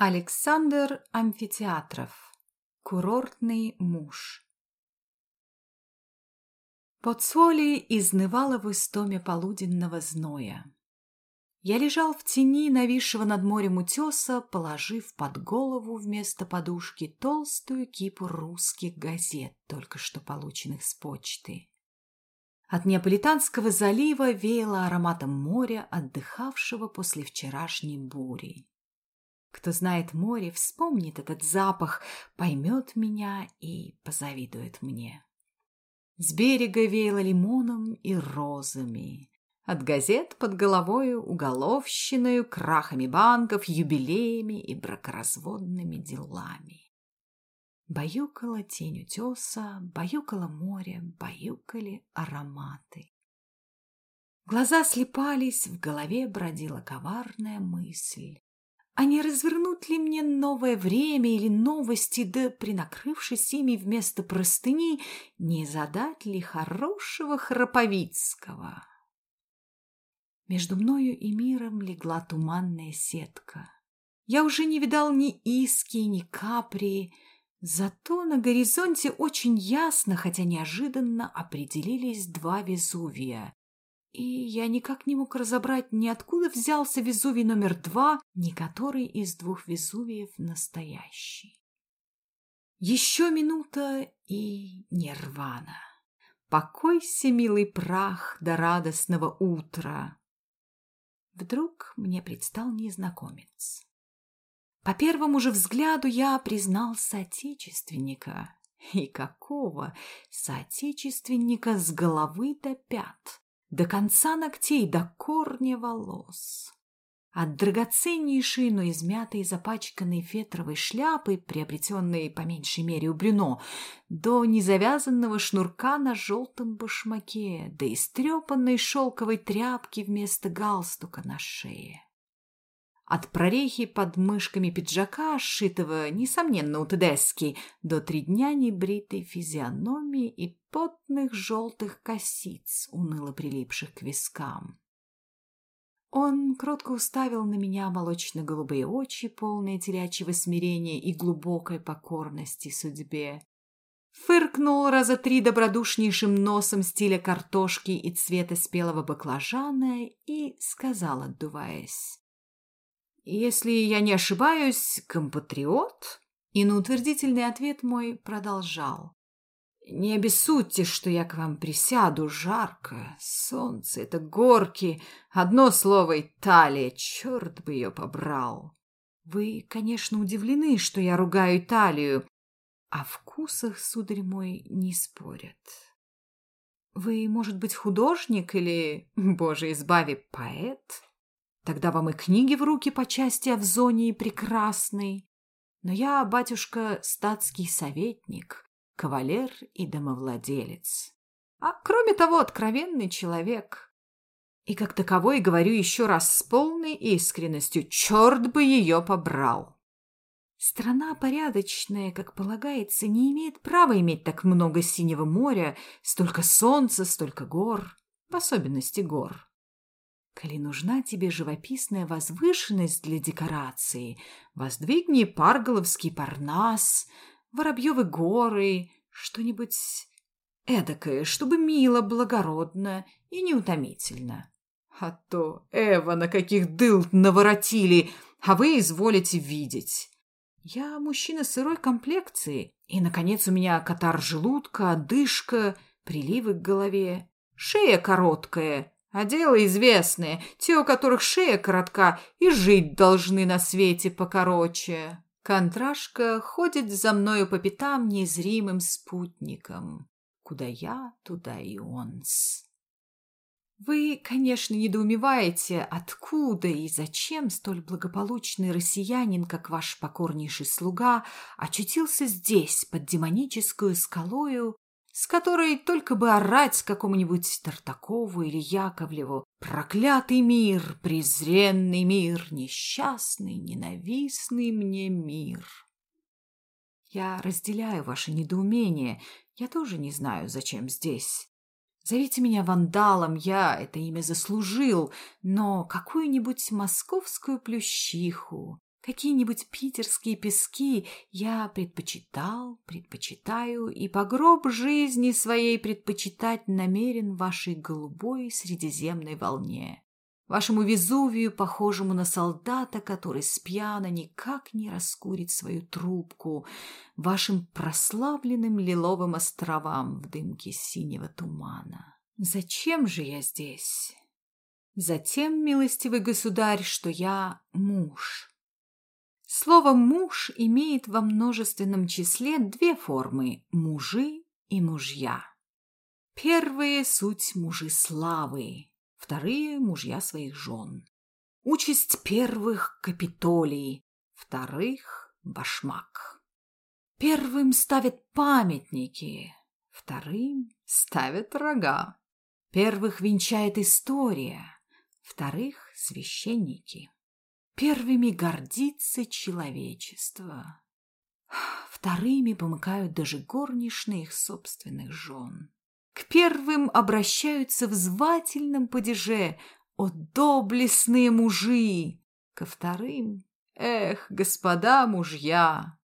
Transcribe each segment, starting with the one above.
Александр Амфитеатров. Курортный муж. Под соли изнывала в истоме полуденного зноя. Я лежал в тени нависшего над морем утеса, положив под голову вместо подушки толстую кипу русских газет, только что полученных с почты. От Неаполитанского залива веяло ароматом моря, отдыхавшего после вчерашней бури. Кто знает море, вспомнит этот запах, поймет меня и позавидует мне. С берега веяло лимоном и розами. От газет под головою уголовщиною, крахами банков, юбилеями и бракоразводными делами. Баюкала тень утеса, баюкало море, баюкали ароматы. Глаза слепались, в голове бродила коварная мысль. А не развернут ли мне новое время или новости, да, принакрывшись ими вместо простыни, не задать ли хорошего Храповицкого? Между мною и миром легла туманная сетка. Я уже не видал ни Иски, ни Капри, зато на горизонте очень ясно, хотя неожиданно, определились два Везувия и я никак не мог разобрать, ни откуда взялся Везувий номер два, ни который из двух Везувиев настоящий. Еще минута и нирвана. Покойся, милый прах, до радостного утра. Вдруг мне предстал незнакомец. По первому же взгляду я признал соотечественника. И какого соотечественника с головы до пят? До конца ногтей, до корня волос. От драгоценнейшей, но измятой запачканной фетровой шляпы, приобретенной по меньшей мере у Брюно, до незавязанного шнурка на желтом башмаке, до истрепанной шелковой тряпки вместо галстука на шее. От прорехи под мышками пиджака, сшитого, несомненно, у Тедески, до три дня небритой физиономии и потных желтых косиц, уныло прилипших к вискам. Он кротко уставил на меня молочно-голубые очи, полные телячьего смирения и глубокой покорности судьбе. Фыркнул раза три добродушнейшим носом стиля картошки и цвета спелого баклажана и сказал, отдуваясь. Если я не ошибаюсь, компатриот? И на утвердительный ответ мой продолжал. Не обессудьте, что я к вам присяду, жарко, солнце, это горки, одно слово Италия, черт бы ее побрал. Вы, конечно, удивлены, что я ругаю Италию, о вкусах, сударь мой, не спорят. Вы, может быть, художник или, боже избави, поэт? Тогда вам и книги в руки по части Авзонии прекрасной. Но я, батюшка, статский советник, кавалер и домовладелец. А кроме того, откровенный человек. И как таковой говорю еще раз с полной искренностью, черт бы ее побрал. Страна порядочная, как полагается, не имеет права иметь так много синего моря, столько солнца, столько гор, в особенности гор. Коли нужна тебе живописная возвышенность для декорации, воздвигни Парголовский парнас, Воробьевы горы, что-нибудь эдакое, чтобы мило, благородно и неутомительно. А то, Эва, на каких дыл наворотили, а вы изволите видеть. Я мужчина сырой комплекции, и, наконец, у меня катар желудка, одышка, приливы к голове, шея короткая — а дело известное, те, у которых шея коротка, и жить должны на свете покороче. Контрашка ходит за мною по пятам незримым спутником. Куда я, туда и он-с. Вы, конечно, недоумеваете, откуда и зачем столь благополучный россиянин, как ваш покорнейший слуга, очутился здесь, под демоническую скалою, с которой только бы орать какому-нибудь Тартакову или Яковлеву. Проклятый мир, презренный мир, несчастный, ненавистный мне мир. Я разделяю ваше недоумение. Я тоже не знаю, зачем здесь. Зовите меня вандалом, я это имя заслужил, но какую-нибудь московскую плющиху, Какие-нибудь питерские пески я предпочитал, предпочитаю и по гроб жизни своей предпочитать намерен вашей голубой средиземной волне вашему Везувию, похожему на солдата, который спьяно никак не раскурит свою трубку, вашим прославленным лиловым островам в дымке синего тумана. Зачем же я здесь? Затем, милостивый государь, что я муж. Слово «муж» имеет во множественном числе две формы – мужи и мужья. Первые – суть мужи славы, вторые – мужья своих жен. Участь первых – Капитолий, вторых – башмак. Первым ставят памятники, вторым ставят рога. Первых венчает история, вторых – священники. Первыми гордится человечество, вторыми помыкают даже горничные их собственных жен. К первым обращаются в звательном падеже «О, доблестные мужи!» Ко вторым «Эх, господа мужья!»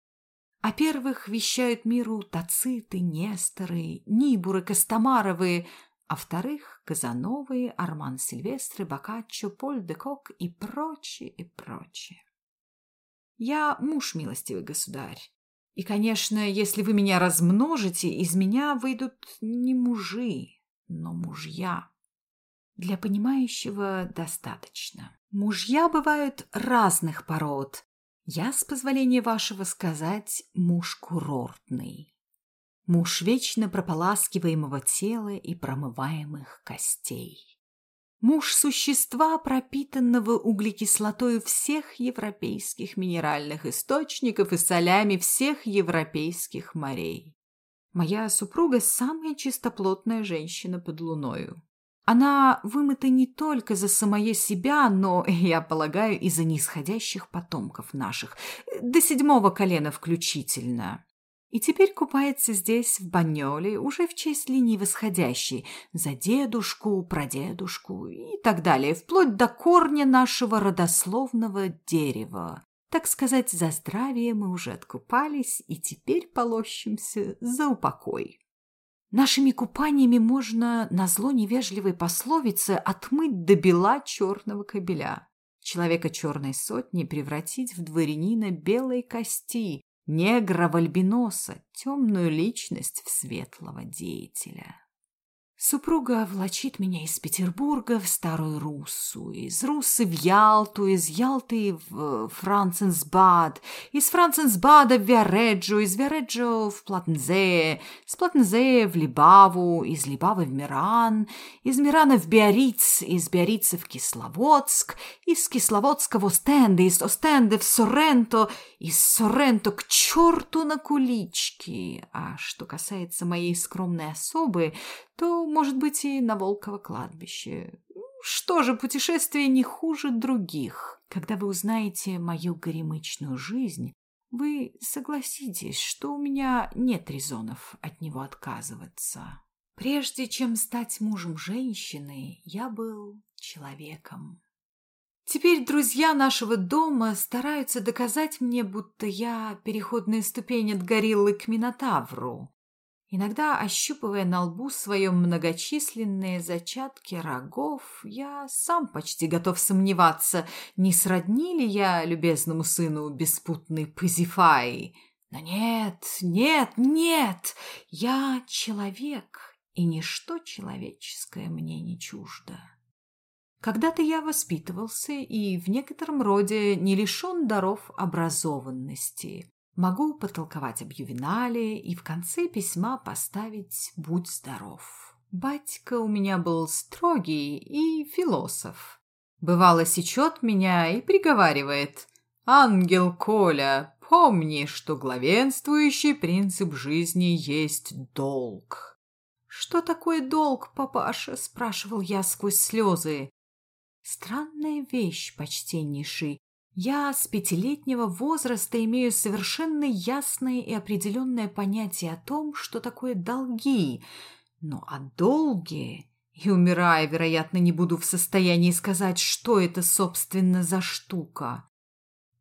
О первых вещают миру Тациты, Несторы, Нибуры, Костомаровы, а вторых — Казановы, Арман Сильвестры, Боккаччо, Поль де Кок и прочее, и прочее. Я муж, милостивый государь, и, конечно, если вы меня размножите, из меня выйдут не мужи, но мужья. Для понимающего достаточно. Мужья бывают разных пород. Я, с позволения вашего сказать, муж курортный. Муж вечно прополаскиваемого тела и промываемых костей. Муж существа, пропитанного углекислотой всех европейских минеральных источников и солями всех европейских морей. Моя супруга – самая чистоплотная женщина под луною. Она вымыта не только за самое себя, но, я полагаю, и за нисходящих потомков наших, до седьмого колена включительно и теперь купается здесь, в Баньоле, уже в честь линии восходящей, за дедушку, прадедушку и так далее, вплоть до корня нашего родословного дерева. Так сказать, за здравие мы уже откупались и теперь полощемся за упокой. Нашими купаниями можно, на зло невежливой пословице, отмыть до бела черного кобеля. Человека черной сотни превратить в дворянина белой кости, негра в альбиноса, темную личность в светлого деятеля. Супруга влачит меня из Петербурга в Старую Руссу, из Руссы в Ялту, из Ялты в Франценсбад, из Франценсбада в Виареджо, из Виареджо в Платнзе, из Платнзе в Либаву, из Либавы в Миран, из Мирана в Биориц, из Биорица в Кисловодск, из Кисловодска в Остенде, из Остенде в Соренто, из Соренто к черту на кулички. А что касается моей скромной особы, то, может быть, и на Волково кладбище. Что же, путешествие не хуже других. Когда вы узнаете мою горемычную жизнь, вы согласитесь, что у меня нет резонов от него отказываться. Прежде чем стать мужем женщины, я был человеком. Теперь друзья нашего дома стараются доказать мне, будто я переходная ступень от гориллы к Минотавру Иногда, ощупывая на лбу своем многочисленные зачатки рогов, я сам почти готов сомневаться, не сродни ли я любезному сыну беспутной Пазифаи. Но нет, нет, нет, я человек, и ничто человеческое мне не чуждо. Когда-то я воспитывался и в некотором роде не лишен даров образованности. Могу потолковать об ювенале и в конце письма поставить «Будь здоров». Батька у меня был строгий и философ. Бывало, сечет меня и приговаривает «Ангел Коля, помни, что главенствующий принцип жизни есть долг». «Что такое долг, папаша?» – спрашивал я сквозь слезы. Странная вещь, почтеннейший. Я с пятилетнего возраста имею совершенно ясное и определенное понятие о том, что такое долги. Но о долге... И, умирая, вероятно, не буду в состоянии сказать, что это, собственно, за штука.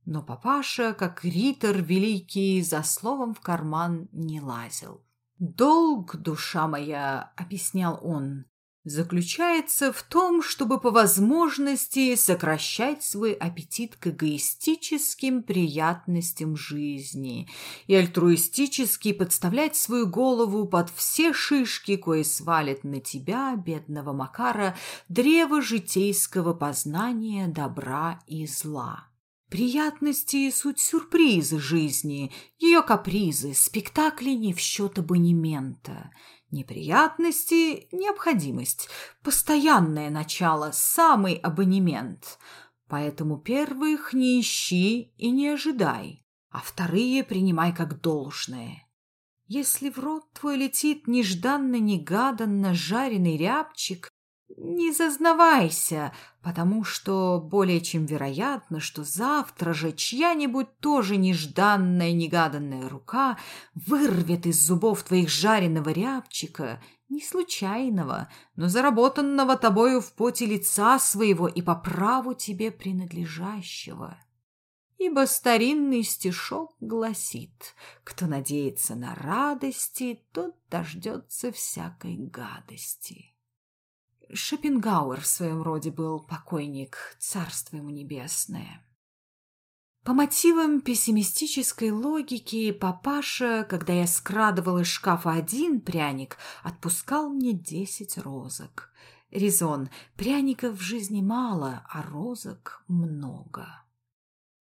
Но папаша, как ритор великий, за словом в карман не лазил. «Долг, душа моя», — объяснял он, заключается в том, чтобы по возможности сокращать свой аппетит к эгоистическим приятностям жизни и альтруистически подставлять свою голову под все шишки, кои свалят на тебя, бедного Макара, древо житейского познания добра и зла. Приятности – суть сюрпризы жизни, ее капризы, спектакли не в счет абонемента – Неприятности – необходимость, постоянное начало, самый абонемент. Поэтому первых не ищи и не ожидай, а вторые принимай как должное. Если в рот твой летит нежданно-негаданно жареный рябчик, не зазнавайся, потому что более чем вероятно, что завтра же чья-нибудь тоже нежданная, негаданная рука вырвет из зубов твоих жареного рябчика, не случайного, но заработанного тобою в поте лица своего и по праву тебе принадлежащего. Ибо старинный стишок гласит, кто надеется на радости, тот дождется всякой гадости. Шопенгауэр в своем роде был покойник, царство ему небесное. По мотивам пессимистической логики папаша, когда я скрадывал из шкафа один пряник, отпускал мне десять розок. Резон. Пряников в жизни мало, а розок много.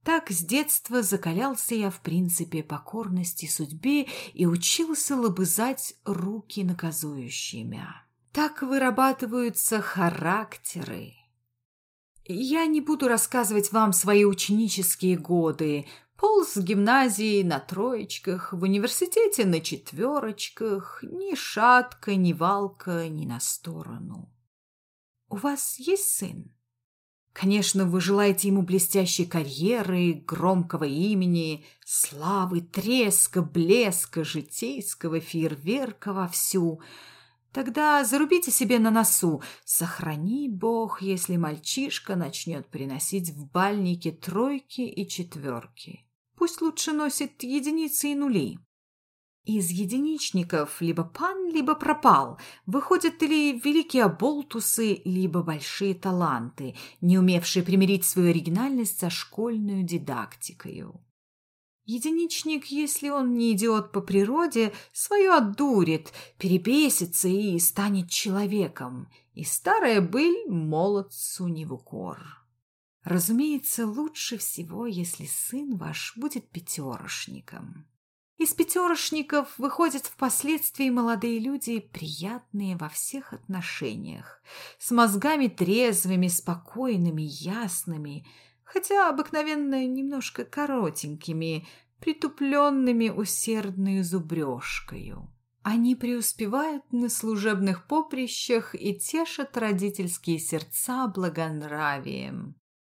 Так с детства закалялся я в принципе покорности судьбе и учился лобызать руки наказующие мя. Так вырабатываются характеры. Я не буду рассказывать вам свои ученические годы. Полз в гимназии на троечках, в университете на четверочках, ни шатка, ни валка, ни на сторону. У вас есть сын? Конечно, вы желаете ему блестящей карьеры, громкого имени, славы, треска, блеска, житейского фейерверка вовсю – Тогда зарубите себе на носу. Сохрани Бог, если мальчишка начнет приносить в бальнике тройки и четверки. Пусть лучше носит единицы и нули. Из единичников либо пан, либо пропал. Выходят или великие оболтусы, либо большие таланты, не умевшие примирить свою оригинальность со школьной дидактикою. Единичник, если он не идиот по природе, свое отдурит, перебесится и станет человеком, и старая быль молодцу не в укор. Разумеется, лучше всего, если сын ваш будет пятерошником. Из пятерошников выходят впоследствии молодые люди, приятные во всех отношениях, с мозгами трезвыми, спокойными, ясными, хотя обыкновенно немножко коротенькими, притупленными усердной зубрежкою. Они преуспевают на служебных поприщах и тешат родительские сердца благонравием.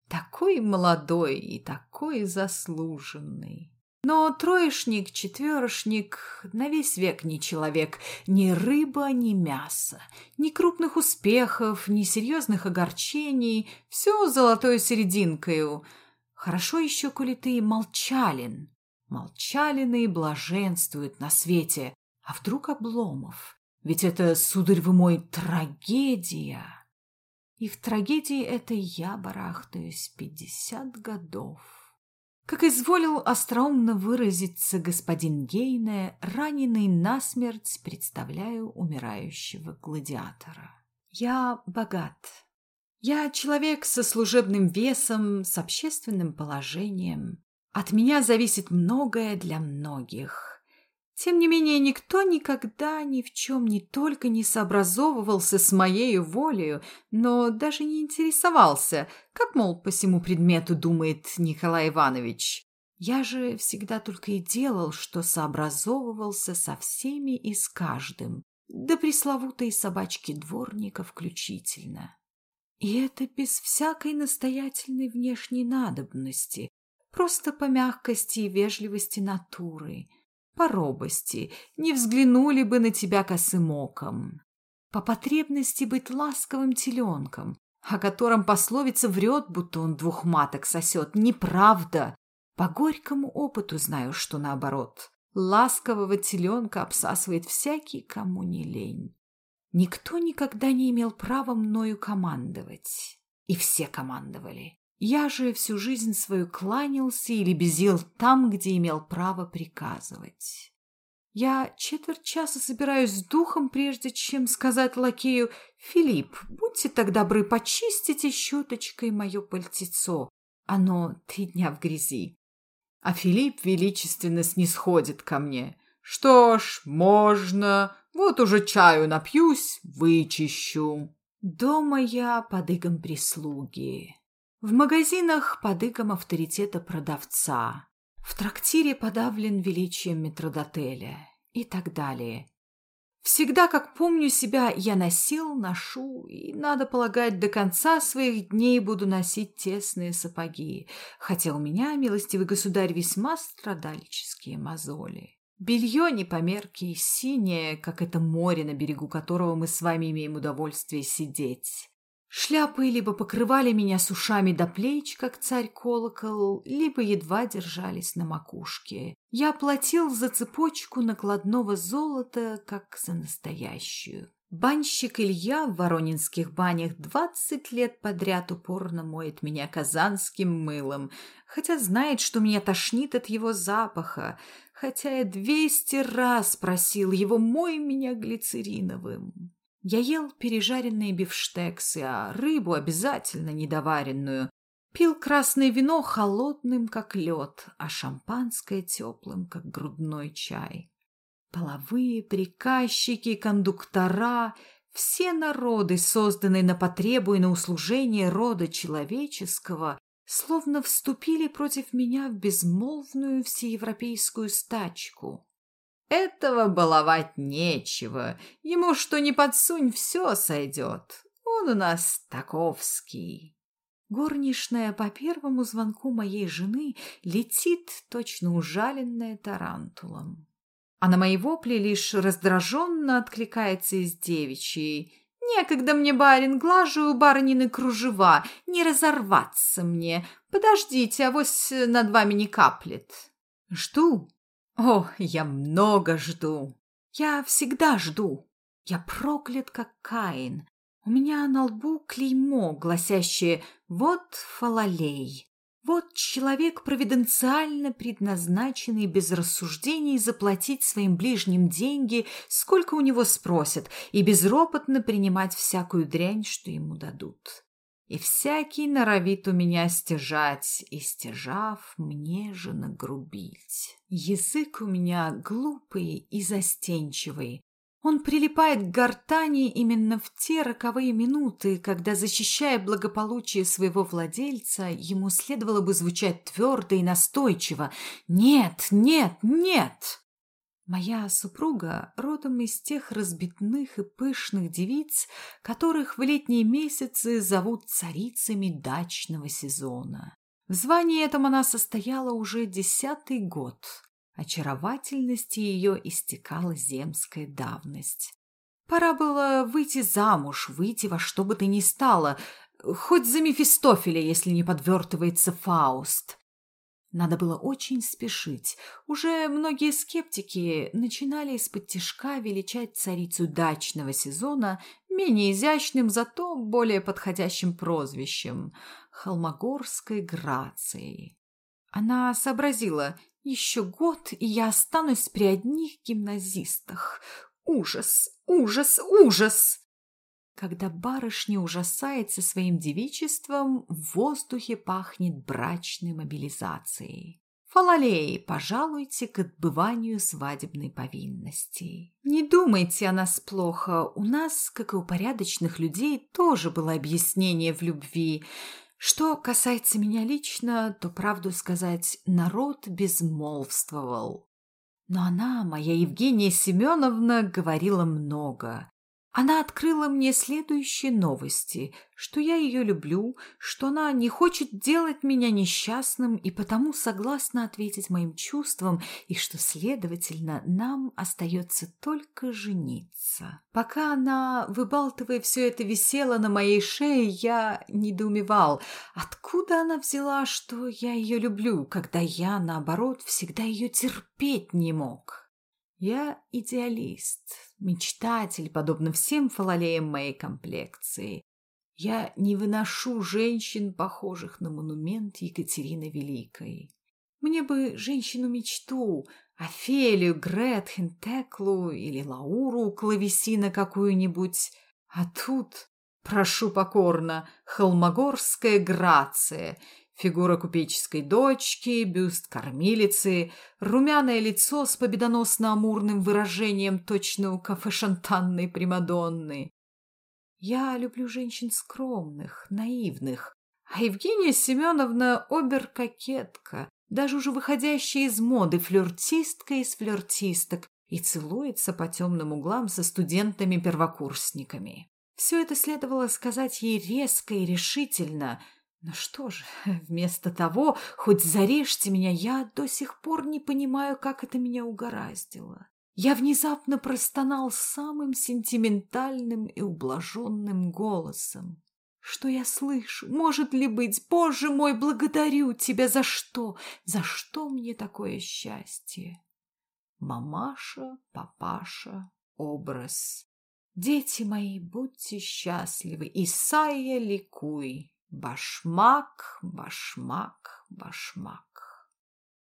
Такой молодой и такой заслуженный. Но троечник, четверошник на весь век не человек, ни рыба, ни мясо, ни крупных успехов, ни серьезных огорчений, все золотой серединкою. Хорошо еще, коли ты молчален. Молчалины блаженствуют на свете, а вдруг Обломов? Ведь это, сударь вы мой, трагедия. И в трагедии этой я барахтаюсь пятьдесят годов. Как изволил остроумно выразиться господин Гейне, раненый насмерть представляю умирающего гладиатора. Я богат. Я человек со служебным весом, с общественным положением. От меня зависит многое для многих. Тем не менее, никто никогда ни в чем не только не сообразовывался с моей волею, но даже не интересовался, как, мол, по всему предмету думает Николай Иванович. Я же всегда только и делал, что сообразовывался со всеми и с каждым, до пресловутой собачки дворника включительно. И это без всякой настоятельной внешней надобности, просто по мягкости и вежливости натуры – по робости, не взглянули бы на тебя косым оком. По потребности быть ласковым теленком, о котором пословица врет, будто он двух маток сосет. Неправда. По горькому опыту знаю, что наоборот. Ласкового теленка обсасывает всякий, кому не лень. Никто никогда не имел права мною командовать. И все командовали. Я же всю жизнь свою кланялся или безил там, где имел право приказывать. Я четверть часа собираюсь с духом, прежде чем сказать лакею «Филипп, будьте так добры, почистите щеточкой мое пальтецо. Оно три дня в грязи». А Филипп величественно снисходит ко мне. «Что ж, можно. Вот уже чаю напьюсь, вычищу». Дома я под игом прислуги. В магазинах под игом авторитета продавца в трактире подавлен величием метродотеля и так далее. Всегда, как помню себя, я носил, ношу, и, надо полагать, до конца своих дней буду носить тесные сапоги, хотя у меня, милостивый государь, весьма страдальческие мозоли. Белье не по мерке синее, как это море, на берегу которого мы с вами имеем удовольствие сидеть. Шляпы либо покрывали меня с ушами до плеч, как царь-колокол, либо едва держались на макушке. Я платил за цепочку накладного золота, как за настоящую. Банщик Илья в воронинских банях двадцать лет подряд упорно моет меня казанским мылом, хотя знает, что меня тошнит от его запаха, хотя я двести раз просил его «мой меня глицериновым». Я ел пережаренные бифштексы, а рыбу обязательно недоваренную. Пил красное вино холодным, как лед, а шампанское теплым, как грудной чай. Половые, приказчики, кондуктора — все народы, созданные на потребу и на услужение рода человеческого, словно вступили против меня в безмолвную всеевропейскую стачку. Этого баловать нечего. Ему что ни подсунь, все сойдет. Он у нас таковский. Горничная по первому звонку моей жены летит, точно ужаленная тарантулом. А на мои вопли лишь раздраженно откликается из девичьей. «Некогда мне, барин, глажу у барынины кружева, не разорваться мне. Подождите, авось над вами не каплет». «Жду», о, я много жду. Я всегда жду. Я проклят, как Каин. У меня на лбу клеймо, гласящее «Вот фалалей». Вот человек, провиденциально предназначенный без рассуждений заплатить своим ближним деньги, сколько у него спросят, и безропотно принимать всякую дрянь, что ему дадут и всякий норовит у меня стяжать, и стяжав, мне же нагрубить. Язык у меня глупый и застенчивый. Он прилипает к гортани именно в те роковые минуты, когда, защищая благополучие своего владельца, ему следовало бы звучать твердо и настойчиво «Нет, нет, нет!» Моя супруга родом из тех разбитных и пышных девиц, которых в летние месяцы зовут царицами дачного сезона. В звании этом она состояла уже десятый год. Очаровательности ее истекала земская давность. Пора было выйти замуж, выйти во что бы то ни стало, хоть за Мефистофеля, если не подвертывается Фауст. Надо было очень спешить. Уже многие скептики начинали из-под тишка величать царицу дачного сезона менее изящным, зато более подходящим прозвищем – холмогорской грацией. Она сообразила, еще год, и я останусь при одних гимназистах. Ужас, ужас, ужас! Когда барышня ужасается своим девичеством, в воздухе пахнет брачной мобилизацией. Фалалеи, пожалуйте к отбыванию свадебной повинности. Не думайте о нас плохо. У нас, как и у порядочных людей, тоже было объяснение в любви. Что касается меня лично, то, правду сказать, народ безмолвствовал. Но она, моя Евгения Семеновна, говорила много. Она открыла мне следующие новости, что я ее люблю, что она не хочет делать меня несчастным и потому согласна ответить моим чувствам, и что, следовательно, нам остается только жениться. Пока она, выбалтывая все это, висела на моей шее, я недоумевал, откуда она взяла, что я ее люблю, когда я, наоборот, всегда ее терпеть не мог. Я идеалист, мечтатель, подобно всем фалалеям моей комплекции. Я не выношу женщин, похожих на монумент Екатерины Великой. Мне бы женщину-мечту, Офелию, Гретхен, Теклу или Лауру, клавесина какую-нибудь. А тут, прошу покорно, холмогорская грация — Фигура купеческой дочки, бюст кормилицы, румяное лицо с победоносно-амурным выражением точно у кафе-шантанной Примадонны. Я люблю женщин скромных, наивных, а Евгения Семеновна — обер-кокетка, даже уже выходящая из моды, флиртистка из флиртисток, и целуется по темным углам со студентами-первокурсниками. Все это следовало сказать ей резко и решительно — ну что же, вместо того, хоть зарежьте меня, я до сих пор не понимаю, как это меня угораздило. Я внезапно простонал самым сентиментальным и ублаженным голосом. Что я слышу? Может ли быть? Боже мой, благодарю тебя! За что? За что мне такое счастье? Мамаша, папаша, образ. Дети мои, будьте счастливы, Исайя ликуй. Башмак, башмак, башмак.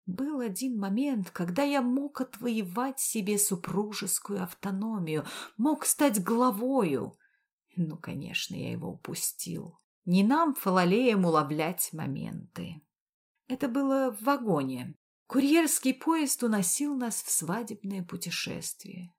Был один момент, когда я мог отвоевать себе супружескую автономию, мог стать главою. Ну, конечно, я его упустил. Не нам, фалалеям, уловлять моменты. Это было в вагоне. Курьерский поезд уносил нас в свадебное путешествие.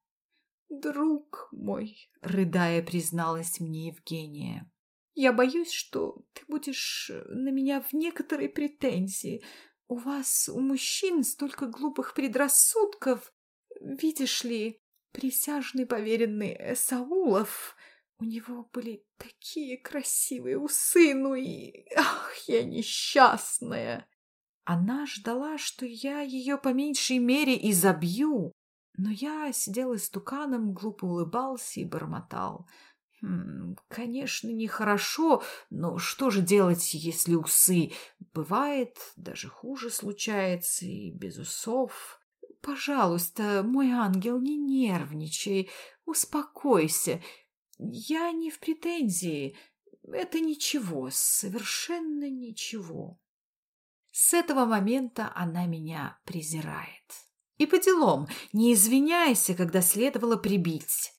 «Друг мой», — рыдая, призналась мне Евгения, я боюсь, что ты будешь э, на меня в некоторой претензии. У вас, у мужчин, столько глупых предрассудков. Видишь ли, присяжный поверенный Саулов, у него были такие красивые усы, ну и... Ах, я несчастная! Она ждала, что я ее по меньшей мере изобью, но я сидел истуканом, глупо улыбался и бормотал — Конечно, нехорошо, но что же делать, если усы? Бывает, даже хуже случается и без усов. Пожалуйста, мой ангел, не нервничай, успокойся. Я не в претензии. Это ничего, совершенно ничего. С этого момента она меня презирает. И по делам, не извиняйся, когда следовало прибить.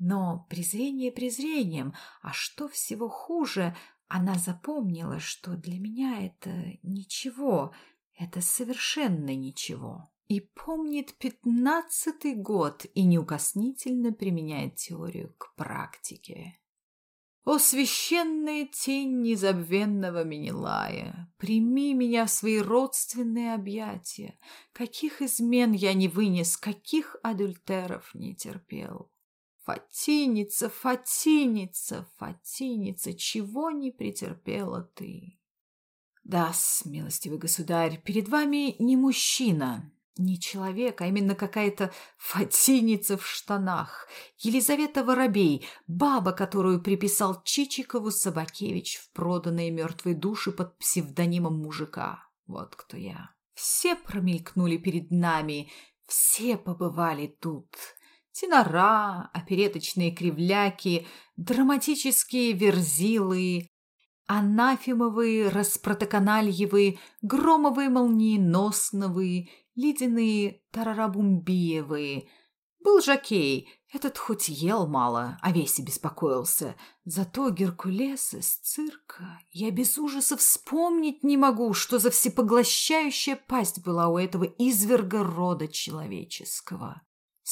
Но презрение презрением, а что всего хуже, она запомнила, что для меня это ничего, это совершенно ничего. И помнит пятнадцатый год и неукоснительно применяет теорию к практике. О, священная тень незабвенного Менелая, прими меня в свои родственные объятия. Каких измен я не вынес, каких адюльтеров не терпел. Фатиница, Фатиница, Фатиница, чего не претерпела ты? Да, милостивый государь, перед вами не мужчина, не человек, а именно какая-то фатиница в штанах. Елизавета Воробей, баба, которую приписал Чичикову Собакевич в проданные мертвые души под псевдонимом мужика. Вот кто я. Все промелькнули перед нами, все побывали тут. Тенора, опереточные кривляки, драматические верзилы, анафемовые, распротоканальевые, громовые молниеносновые, ледяные тарарабумбиевые. Был жокей, этот хоть ел мало, о весе беспокоился. Зато Геркулес из цирка я без ужаса вспомнить не могу, что за всепоглощающая пасть была у этого изверга рода человеческого.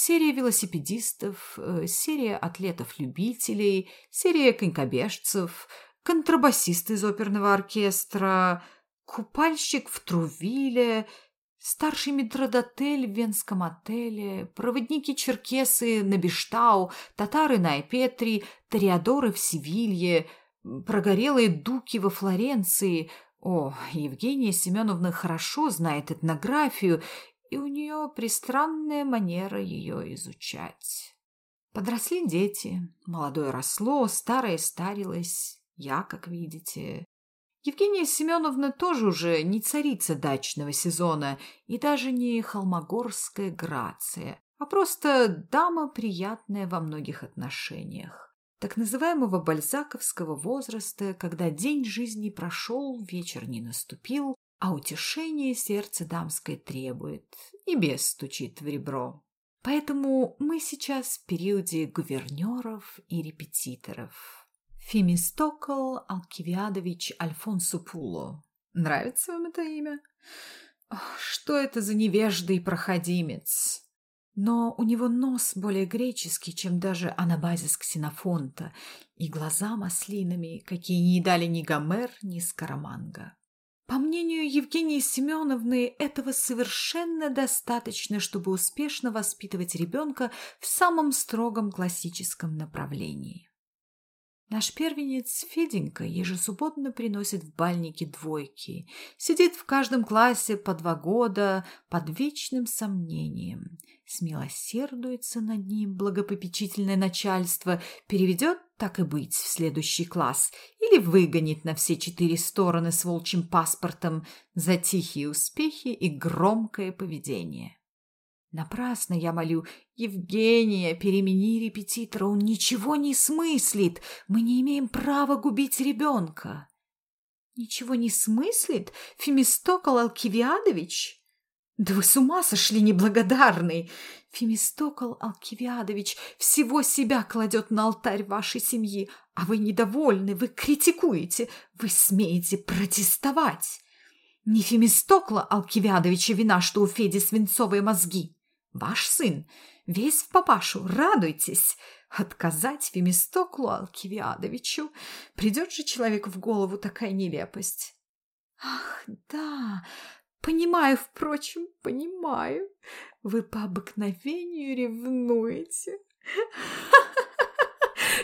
Серия велосипедистов, э, серия атлетов-любителей, серия конькобежцев, контрабасист из оперного оркестра, купальщик в Трувиле, Старший метродотель в венском отеле, проводники-черкесы на Биштау, татары на Айпетри, ториадоры в Севилье, прогорелые дуки во Флоренции. О, Евгения Семеновна хорошо знает этнографию, и у нее пристранная манера ее изучать. Подросли дети, молодое росло, старое старилось, я, как видите. Евгения Семеновна тоже уже не царица дачного сезона и даже не холмогорская грация, а просто дама приятная во многих отношениях так называемого бальзаковского возраста, когда день жизни прошел, вечер не наступил, а утешение сердце дамское требует, и бес стучит в ребро. Поэтому мы сейчас в периоде гувернеров и репетиторов. Фемистокл Алкивиадович Альфонсо Пуло. Нравится вам это имя? Что это за невежда и проходимец? но у него нос более греческий, чем даже анабазис ксенофонта, и глаза маслинами, какие не дали ни Гомер, ни Скороманга. По мнению Евгении Семеновны, этого совершенно достаточно, чтобы успешно воспитывать ребенка в самом строгом классическом направлении. Наш первенец Феденька ежесубботно приносит в бальнике двойки, сидит в каждом классе по два года под вечным сомнением, смилосердуется над ним благопопечительное начальство, переведет, так и быть, в следующий класс или выгонит на все четыре стороны с волчьим паспортом за тихие успехи и громкое поведение. Напрасно я молю Евгения, перемени репетитора, он ничего не смыслит, мы не имеем права губить ребенка. Ничего не смыслит, Фемистокол Алкивиадович? Да вы с ума сошли, неблагодарный! Фемистокол Алкивиадович всего себя кладет на алтарь вашей семьи, а вы недовольны, вы критикуете, вы смеете протестовать. Не Фемистокла Алкивиадовича вина, что у Феди свинцовые мозги. Ваш сын весь в папашу, радуйтесь. Отказать Фемистоклу Алкивиадовичу? Придет же человеку в голову такая нелепость. Ах, да, понимаю, впрочем, понимаю. Вы по обыкновению ревнуете.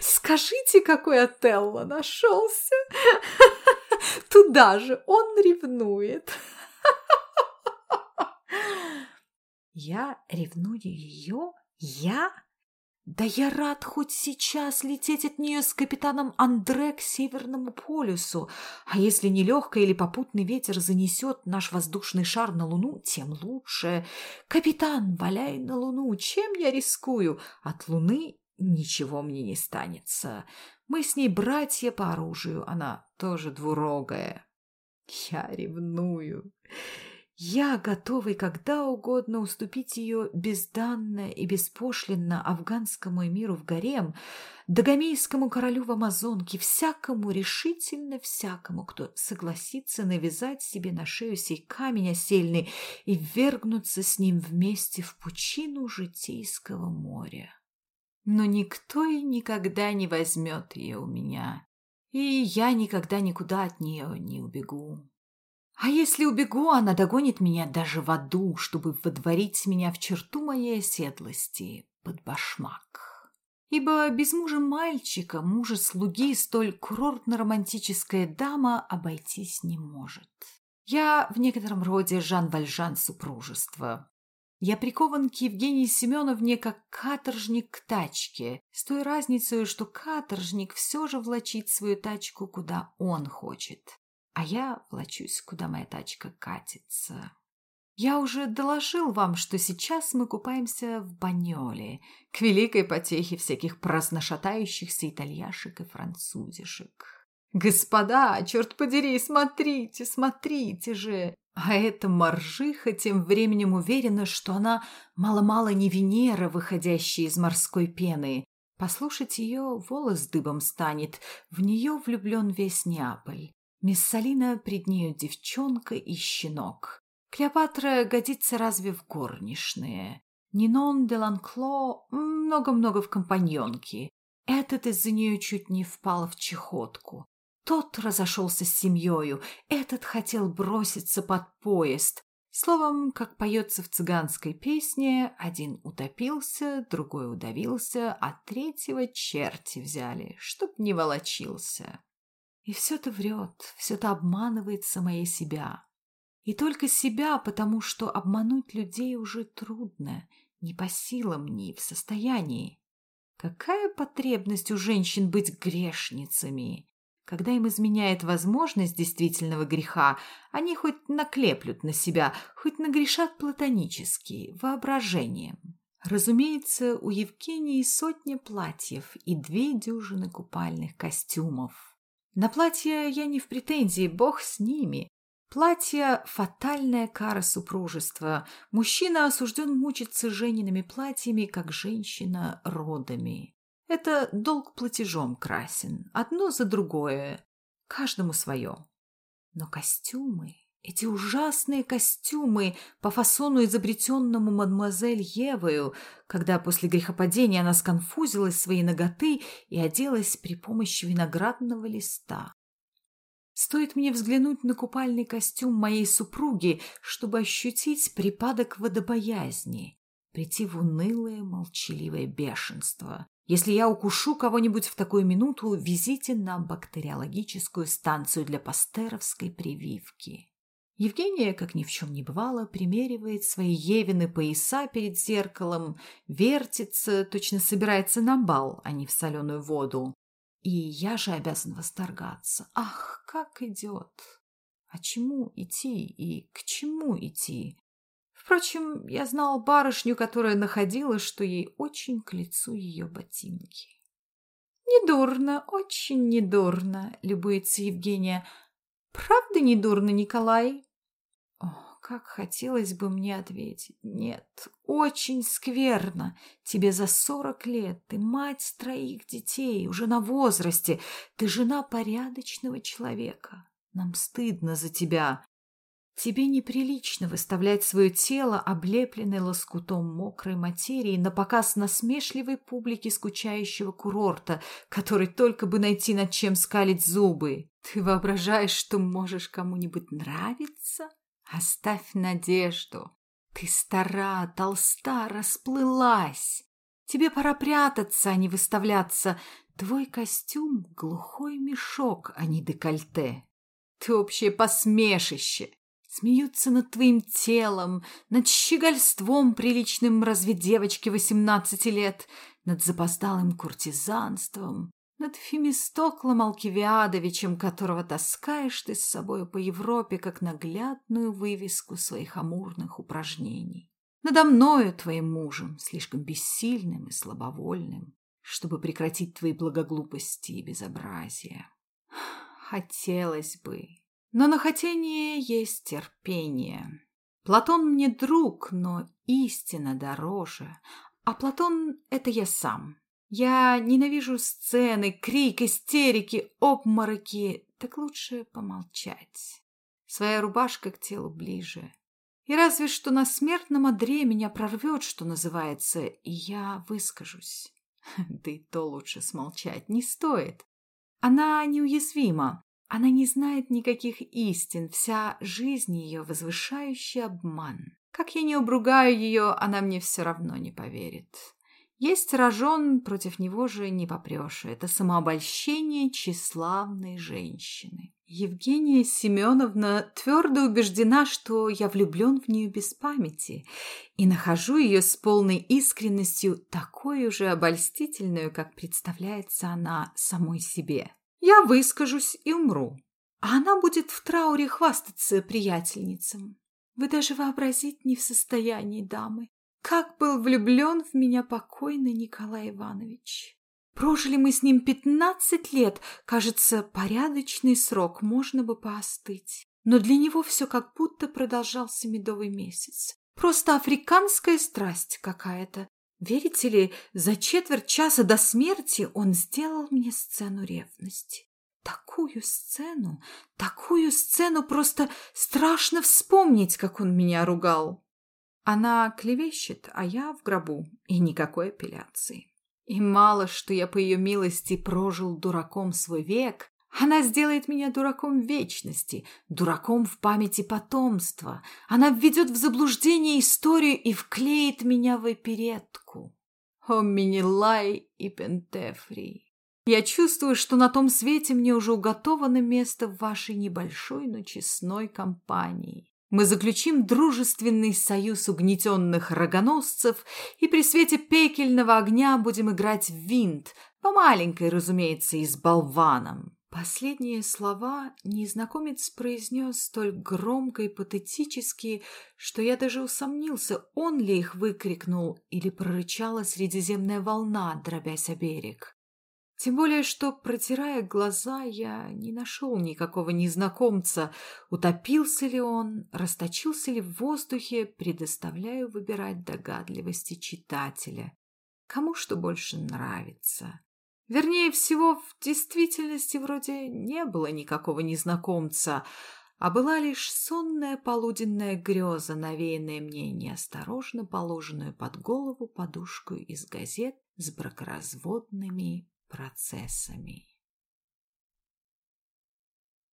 Скажите, какой Отелло нашелся? Туда же он ревнует. Я ревную ее? Я? Да я рад хоть сейчас лететь от нее с капитаном Андре к Северному полюсу. А если нелегкий или попутный ветер занесет наш воздушный шар на Луну, тем лучше. Капитан, валяй на Луну, чем я рискую? От Луны ничего мне не станется. Мы с ней братья по оружию, она тоже двурогая. Я ревную. Я, готовый когда угодно уступить ее безданно и беспошлинно афганскому эмиру в гарем, догомейскому королю в Амазонке, всякому, решительно всякому, кто согласится навязать себе на шею сей камень осельный и ввергнуться с ним вместе в пучину житейского моря. Но никто и никогда не возьмет ее у меня, и я никогда никуда от нее не убегу. А если убегу, она догонит меня даже в аду, чтобы водворить меня в черту моей оседлости под башмак. Ибо без мужа мальчика, мужа слуги, столь курортно-романтическая дама обойтись не может. Я в некотором роде Жан Вальжан супружества. Я прикован к Евгении Семеновне как каторжник к тачке, с той разницей, что каторжник все же влачит свою тачку, куда он хочет а я влачусь, куда моя тачка катится. Я уже доложил вам, что сейчас мы купаемся в Баньоле, к великой потехе всяких праздношатающихся итальяшек и французишек. Господа, черт подери, смотрите, смотрите же! А эта моржиха тем временем уверена, что она мало-мало не Венера, выходящая из морской пены. Послушать ее волос дыбом станет, в нее влюблен весь Неаполь. Миссалина пред нею девчонка и щенок. Клеопатра годится разве в горничные. Нинон де Ланкло много-много в компаньонки. Этот из-за нее чуть не впал в чехотку. Тот разошелся с семьей, этот хотел броситься под поезд. Словом, как поется в цыганской песне, один утопился, другой удавился, а третьего черти взяли, чтоб не волочился. И все-то врет, все-то обманывает самое себя. И только себя, потому что обмануть людей уже трудно, не по силам, не в состоянии. Какая потребность у женщин быть грешницами? Когда им изменяет возможность действительного греха, они хоть наклеплют на себя, хоть нагрешат платонически, воображением. Разумеется, у Евгении сотня платьев и две дюжины купальных костюмов. На платья я не в претензии, бог с ними. Платье – фатальная кара супружества. Мужчина осужден мучиться Жениными платьями, как женщина – родами. Это долг платежом красен, одно за другое, каждому свое. Но костюмы, эти ужасные костюмы по фасону, изобретенному мадемуазель Евою, когда после грехопадения она сконфузилась своей ноготы и оделась при помощи виноградного листа. Стоит мне взглянуть на купальный костюм моей супруги, чтобы ощутить припадок водобоязни, прийти в унылое молчаливое бешенство. Если я укушу кого-нибудь в такую минуту, везите на бактериологическую станцию для пастеровской прививки. Евгения, как ни в чем не бывало, примеривает свои Евины пояса перед зеркалом, вертится, точно собирается на бал, а не в соленую воду. И я же обязан восторгаться. Ах, как идет! А чему идти и к чему идти? Впрочем, я знал барышню, которая находила, что ей очень к лицу ее ботинки. «Недурно, очень недурно», — любуется Евгения. «Правда недурно, Николай?» О, как хотелось бы мне ответить. Нет, очень скверно. Тебе за сорок лет, ты мать троих детей, уже на возрасте, ты жена порядочного человека. Нам стыдно за тебя. Тебе неприлично выставлять свое тело, облепленное лоскутом мокрой материи, на показ насмешливой публики скучающего курорта, который только бы найти над чем скалить зубы. Ты воображаешь, что можешь кому-нибудь нравиться? Оставь надежду. Ты стара, толста, расплылась. Тебе пора прятаться, а не выставляться. Твой костюм — глухой мешок, а не декольте. Ты общее посмешище. Смеются над твоим телом, над щегольством приличным разве девочки восемнадцати лет, над запоздалым куртизанством, над Фемистоклом Алкивиадовичем, которого таскаешь ты с собой по Европе, как наглядную вывеску своих амурных упражнений. Надо мною, твоим мужем, слишком бессильным и слабовольным, чтобы прекратить твои благоглупости и безобразия. Хотелось бы, но на хотение есть терпение. Платон мне друг, но истина дороже. А Платон — это я сам. Я ненавижу сцены, крик, истерики, обмороки. Так лучше помолчать. Своя рубашка к телу ближе. И разве что на смертном одре меня прорвет, что называется, и я выскажусь. Да и то лучше смолчать не стоит. Она неуязвима. Она не знает никаких истин, вся жизнь ее возвышающий обман. Как я не обругаю ее, она мне все равно не поверит. Есть рожон, против него же не попрешь. Это самообольщение тщеславной женщины. Евгения Семеновна твердо убеждена, что я влюблен в нее без памяти и нахожу ее с полной искренностью такой уже обольстительную, как представляется она самой себе. Я выскажусь и умру. А она будет в трауре хвастаться приятельницам. Вы даже вообразить не в состоянии, дамы, как был влюблен в меня покойный Николай Иванович. Прожили мы с ним пятнадцать лет, кажется, порядочный срок, можно бы поостыть. Но для него все как будто продолжался медовый месяц. Просто африканская страсть какая-то. Верите ли, за четверть часа до смерти он сделал мне сцену ревности. Такую сцену, такую сцену просто страшно вспомнить, как он меня ругал. Она клевещет, а я в гробу, и никакой апелляции. И мало, что я по ее милости прожил дураком свой век, Она сделает меня дураком вечности, дураком в памяти потомства. Она введет в заблуждение историю и вклеит меня в оперетку. О, Минилай и Пентефрий! Я чувствую, что на том свете мне уже уготовано место в вашей небольшой, но честной компании. Мы заключим дружественный союз угнетенных рогоносцев и при свете пекельного огня будем играть в винт, по маленькой, разумеется, и с болваном. Последние слова незнакомец произнес столь громко и патетически, что я даже усомнился, он ли их выкрикнул или прорычала средиземная волна, дробясь о берег. Тем более, что, протирая глаза, я не нашел никакого незнакомца. Утопился ли он, расточился ли в воздухе, предоставляю выбирать догадливости читателя. Кому что больше нравится. Вернее всего, в действительности вроде не было никакого незнакомца, а была лишь сонная полуденная греза, навеянная мне неосторожно положенную под голову подушку из газет с бракоразводными процессами.